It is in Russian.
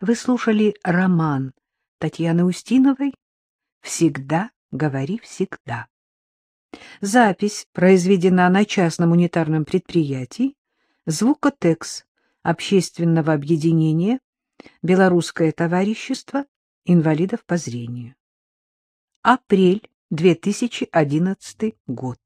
Вы слушали роман Татьяны Устиновой «Всегда говори всегда». Запись произведена на частном унитарном предприятии «Звукотекс» общественного объединения «Белорусское товарищество инвалидов по зрению». Апрель 2011 год.